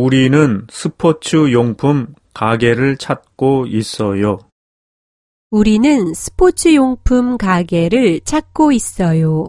우리는 스포츠 용품 가게를 찾고 있어요. 우리는 스포츠 용품 가게를 찾고 있어요.